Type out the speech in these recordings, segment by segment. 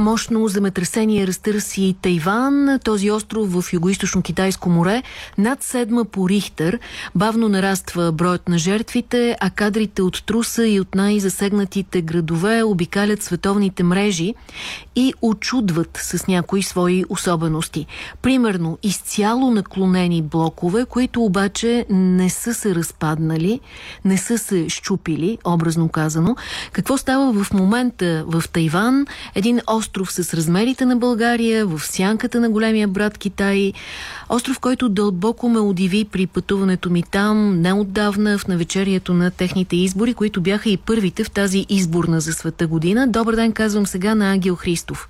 Мощно земетресение разтърси Тайван, този остров в югоисточно китайско море. Над седма по Рихтер. Бавно нараства броят на жертвите, а кадрите от Труса и от най-засегнатите градове обикалят световните мрежи и очудват с някои свои особености. Примерно, изцяло наклонени блокове, които обаче не са се разпаднали, не са се щупили, образно казано. Какво става в момента в Тайван? Един остров с размерите на България, в сянката на големия брат Китай. Остров, който дълбоко ме удиви при пътуването ми там, неотдавна в навечерието на техните избори, които бяха и първите в тази изборна за света година. Добър ден, казвам сега на Ангел Христов.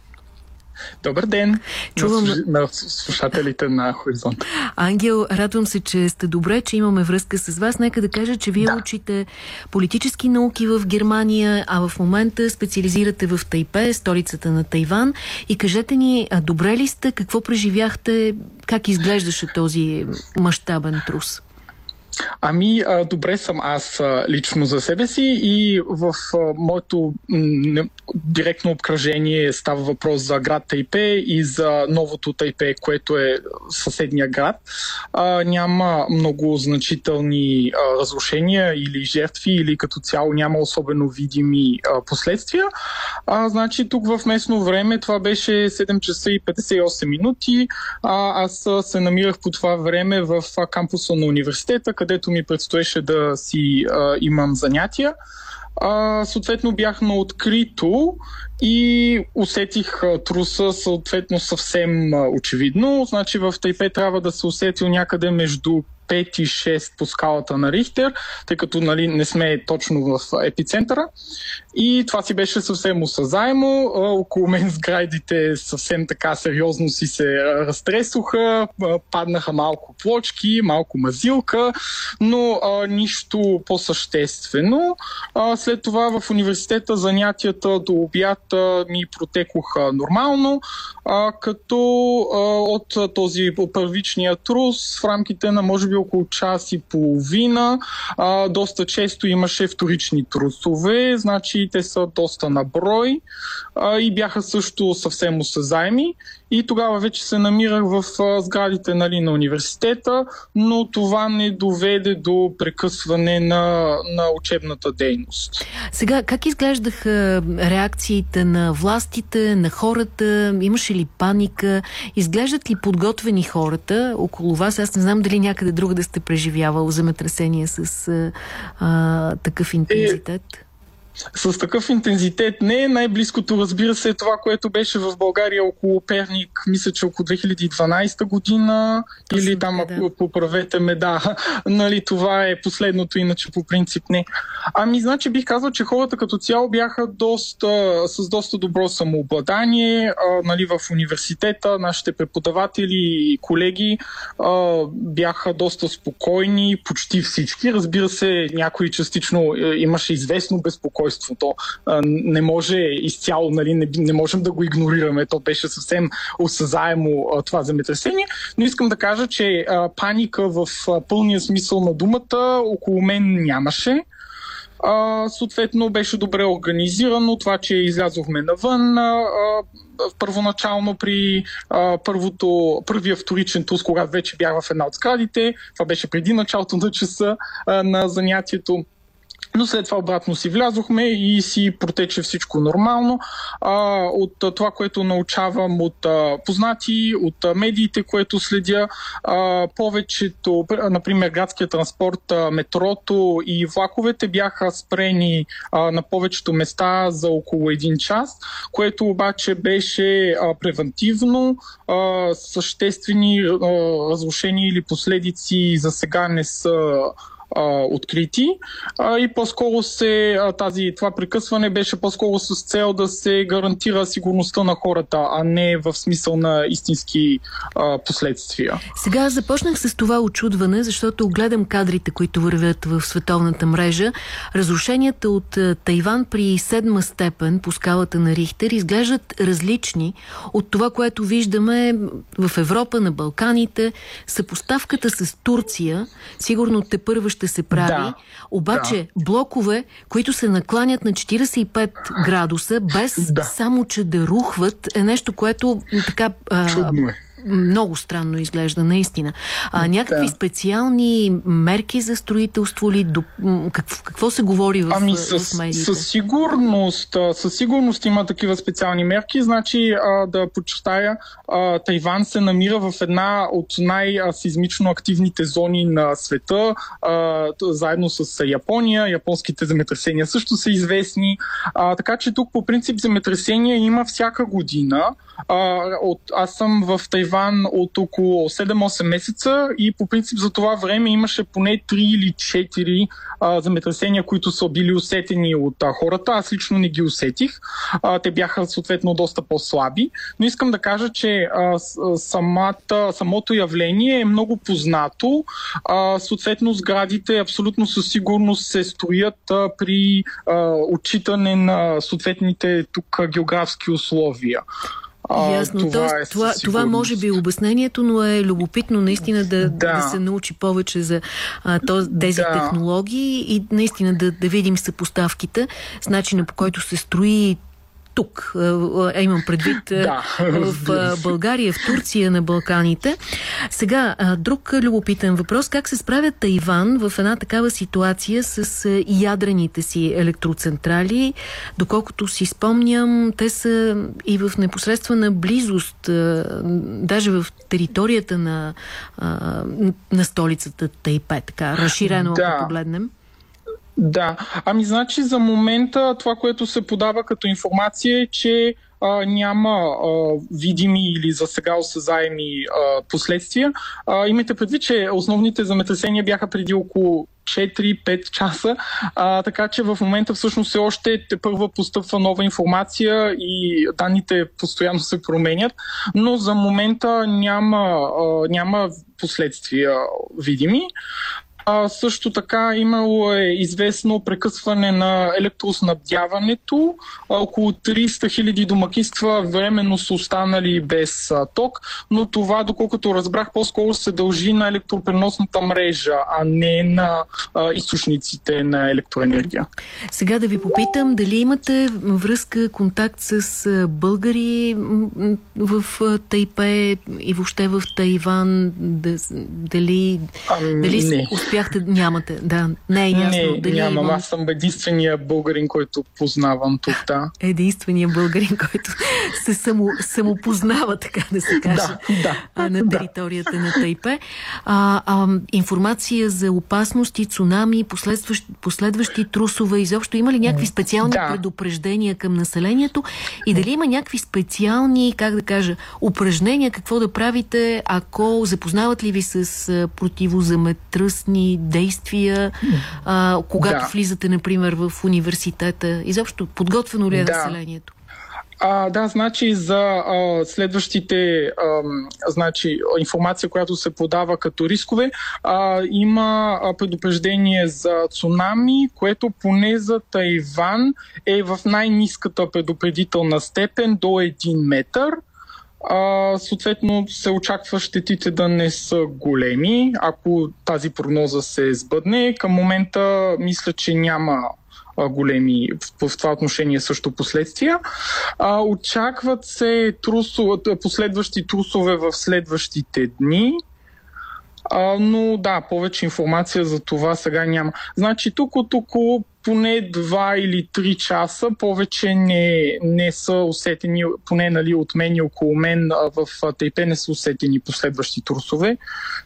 Добър ден Чувам... на слушателите на Хоризонт. Ангел, радвам се, че сте добре, че имаме връзка с вас. Нека да кажа, че вие да. учите политически науки в Германия, а в момента специализирате в Тайпе, столицата на Тайван. И кажете ни, добре ли сте, какво преживяхте, как изглеждаше този мащабен трус? Ами, а, добре съм аз а, лично за себе си и в а, моето м, директно обкръжение става въпрос за град Тайпе и за новото Тайпе, което е съседния град. А, няма много значителни а, разрушения или жертви, или като цяло няма особено видими а, последствия. А, значи тук в местно време това беше 7 часа и 58 минути. А, аз се намирах по това време в кампуса на университета, където ми предстоеше да си а, имам занятия. А, съответно бях на открито и усетих а, труса съответно съвсем а, очевидно. Значи в Тайпе трябва да се усетил някъде между 5 и 6 по скалата на Рихтер, тъй като нали, не сме точно в епицентъра. И това си беше съвсем осъзаемо. Около мен сградите съвсем така сериозно си се разтресоха, паднаха малко плочки, малко мазилка, но а, нищо по-съществено. А, след това в университета занятията до обяд ми протекоха нормално, а, като а, от този първичния трус в рамките на може би около час и половина а, доста често имаше вторични трусове, значи те са доста на брой а, и бяха също съвсем осъзаеми. И тогава вече се намирах в а, сградите нали, на университета, но това не доведе до прекъсване на, на учебната дейност. Сега, как изглеждаха реакциите на властите, на хората? Имаше ли паника? Изглеждат ли подготвени хората около вас? Аз не знам дали някъде друга да сте преживявал земетресение с а, такъв интензитет. Е, с такъв интензитет не. Най-близкото, разбира се, е това, което беше в България около Перник, мисля, че около 2012 година. Точно, или там, да. поправете ме, да. нали, това е последното, иначе по принцип не. Ами, значи бих казал, че хората като цяло бяха доста, с доста добро самообладание. А, нали, в университета нашите преподаватели и колеги а, бяха доста спокойни, почти всички. Разбира се, някои частично е, имаше известно безпокойство безпокойството. Не може изцяло, нали, не, не можем да го игнорираме. То беше съвсем осъзаемо това земетресение. Но искам да кажа, че паника в пълния смисъл на думата около мен нямаше. А, съответно беше добре организирано това, че излязохме навън. А, първоначално при а, първото, първия вторичен туз, когато вече бях в една от сградите. Това беше преди началото на часа а, на занятието. Но след това обратно си влязохме и си протече всичко нормално. А, от това, което научавам от а, познати, от а, медиите, което следя, а, повечето, например, градския транспорт, а, метрото и влаковете бяха спрени а, на повечето места за около един час, което обаче беше а, превентивно. А, съществени а, разрушения или последици за сега не са а, открити а, и по-скоро се а, тази, това прекъсване беше по-скоро с цел да се гарантира сигурността на хората, а не в смисъл на истински а, последствия. Сега започнах с това очудване, защото гледам кадрите, които вървят в световната мрежа. Разрушенията от Тайван при седма степен по скалата на Рихтер изглеждат различни от това, което виждаме в Европа, на Балканите. Съпоставката с Турция, сигурно те първа ще се прави. Да. Обаче да. блокове, които се накланят на 45 градуса, без да. само че да рухват, е нещо, което така... Чудно е много странно изглежда, наистина. А, някакви да. специални мерки за строителство ли? До, какво, какво се говори в, ами, с, в медиите? Със сигурност, със сигурност има такива специални мерки. Значи, а, да подчертая, а, Тайван се намира в една от най-сизмично активните зони на света, а, заедно с Япония. Японските земетресения също са известни. А, така че тук по принцип земетресения има всяка година. А, от, аз съм в Тайван от около 7-8 месеца и по принцип за това време имаше поне 3 или 4 а, земетресения, които са били усетени от а, хората. Аз лично не ги усетих. А, те бяха съответно доста по-слаби. Но искам да кажа, че а, самата, самото явление е много познато. А, съответно сградите абсолютно със сигурност се строят а, при а, отчитане на съответните тук географски условия. А, Ясно. Това, Тоест, е това, това може би е обяснението, но е любопитно наистина да, да. да се научи повече за а, тези да. технологии и наистина да, да видим съпоставките с начина по който се строи тук, а имам предвид да, в България, в Турция, на Балканите. Сега, друг любопитен въпрос. Как се справят Тайван в една такава ситуация с ядрените си електроцентрали? Доколкото си спомням, те са и в непосредствена близост, даже в територията на, на столицата Тайпе, така, разширено, да. ако погледнем. Да, ами значи за момента това, което се подава като информация е, че а, няма а, видими или за сега осъзаеми а, последствия. А, имайте предвид, че основните земетресения бяха преди около 4-5 часа, а, така че в момента всъщност все още те първа постъпва нова информация и данните постоянно се променят, но за момента няма, а, няма последствия видими. А, също така имало е известно прекъсване на електроснабдяването. Около 300 хиляди домакинства временно са останали без а, ток, но това, доколкото разбрах, по-скоро се дължи на електропреносната мрежа, а не на а, източниците на електроенергия. Сега да ви попитам, дали имате връзка, контакт с българи в Тайпе и въобще в Тайван? Дали, ами, дали не успяхте, нямате, да, не е ясно. Не, дали нямам, има... аз съм единствения българин, който познавам тук, да. Единствения българин, който се само, самопознава, така да се каже, да, да, а, на територията да. на Тайпе. А, а, информация за опасности, цунами, последващи, последващи трусове, изобщо има ли някакви специални да. предупреждения към населението и дали има някакви специални, как да кажа, упражнения, какво да правите, ако запознават ли ви с противозаметръсни конкретни действия, а, когато да. влизате, например, в университета? Изобщо подготвено ли е да. населението? А, да, значи за а, следващите а, значи, информация, която се подава като рискове, а, има предупреждение за цунами, което поне за Тайван е в най-низката предупредителна степен до 1 метър а, съответно се очаква щетите да не са големи. Ако тази прогноза се сбъдне, към момента мисля, че няма големи в, това отношение също последствия. А, очакват се трусо, последващи трусове в следващите дни. А, но да, повече информация за това сега няма. Значи тук от около поне 2 или 3 часа повече не, не са усетени, поне нали, от мен и около мен в Тайпе не са усетени последващи турсове.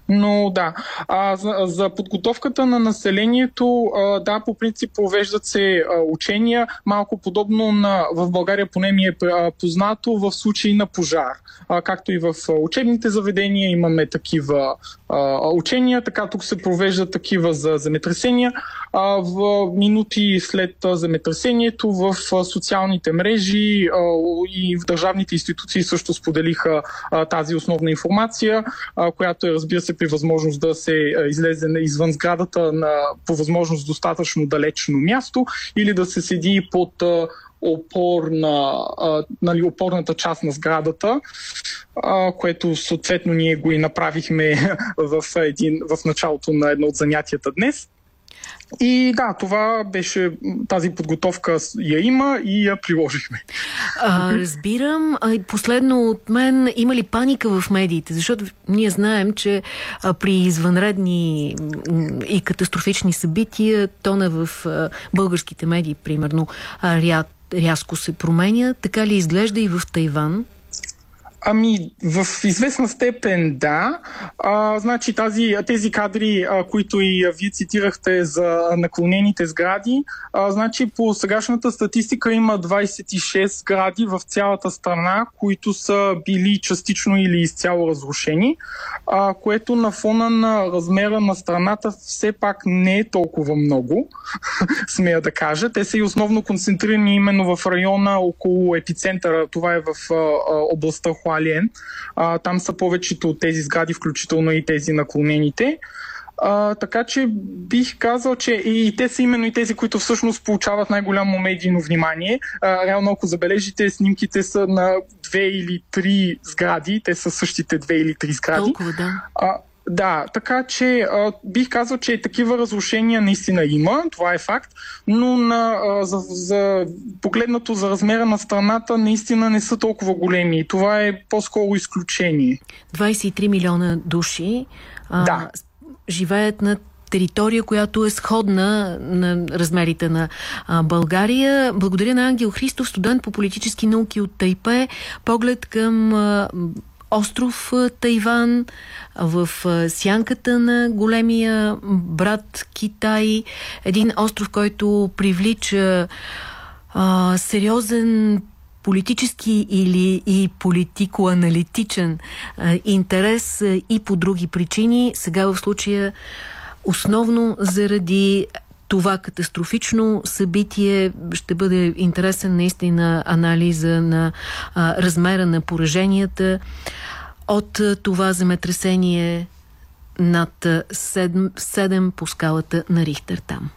Но да, а, за, за подготовката на населението, а, да, по принцип провеждат се а, учения, малко подобно на, в България поне ми е а, познато в случай на пожар. А, както и в учебните заведения имаме такива а, учения, така тук се провеждат такива за земетресения. А, в минут минути след земетресението в социалните мрежи и в държавните институции също споделиха тази основна информация, която е разбира се при възможност да се излезе извън сградата на по възможност достатъчно далечно място или да се седи под опорна, нали, опорната част на сградата, което съответно ние го и направихме в, един, в началото на едно от занятията днес. И да, това беше, тази подготовка я има и я приложихме. А, разбирам. Последно от мен, има ли паника в медиите? Защото ние знаем, че при извънредни и катастрофични събития, тона в българските медии, примерно, а, рязко се променя. Така ли изглежда и в Тайван? Ами, в известна степен да. А, значи тази, тези кадри, а, които и вие цитирахте за наклонените сгради, а, значи по сегашната статистика има 26 сгради в цялата страна, които са били частично или изцяло разрушени, а, което на фона на размера на страната все пак не е толкова много, смея да кажа. Те са и основно концентрирани именно в района около епицентъра, това е в а, областта Хуа Алиен. А, там са повечето от тези сгради, включително и тези наклонените. А, така че бих казал, че и те са именно и тези, които всъщност получават най-голямо медийно внимание. А, реално, ако забележите, снимките са на две или три сгради. Те са същите две или три сгради. Толкова, да. А, да, така че а, бих казал, че такива разрушения наистина има, това е факт, но на, а, за, за погледнато за размера на страната наистина не са толкова големи. Това е по-скоро изключение. 23 милиона души а, да. живеят на територия, която е сходна на размерите на а, България. Благодаря на Ангел Христов, студент по политически науки от Тайпе. Поглед към а, остров Тайван, в сянката на големия брат Китай. Един остров, който привлича а, сериозен политически или и политико-аналитичен интерес а, и по други причини. Сега в случая основно заради това катастрофично събитие. Ще бъде интересен наистина анализа на а, размера на пораженията от това земетресение над 7, 7 по скалата на Рихтер там.